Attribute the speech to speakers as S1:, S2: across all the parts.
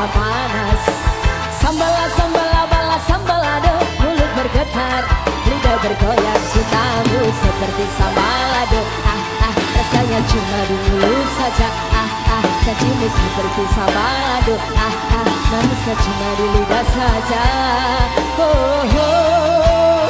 S1: rasa panas. Sambala sambala bala sambalado Mulut bergetar, lidah bergoyang Cintamu seperti sambalado Ah ah rasanya cuma dulu saja. Ah ah cacimu seperti sambalado Ah ah manisnya cuma di lidah saja. Oh oh.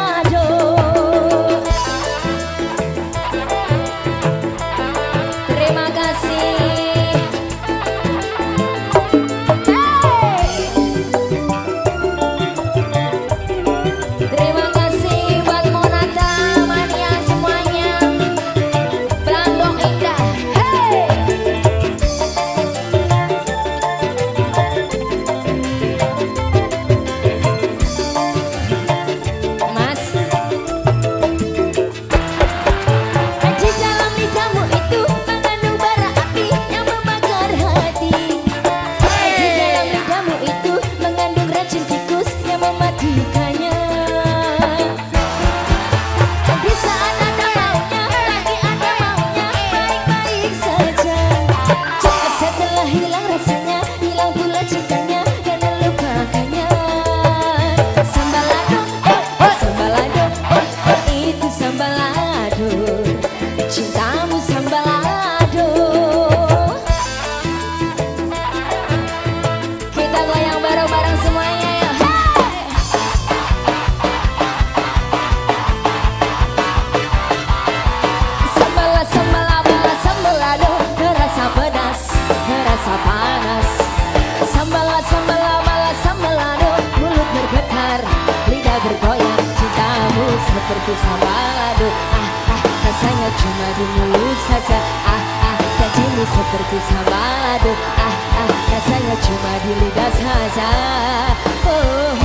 S1: seperti balado Ah ah rasanya cuma dulu saja. Ah ah jadi seperti balado Ah ah rasanya cuma di lidah saja. Oh.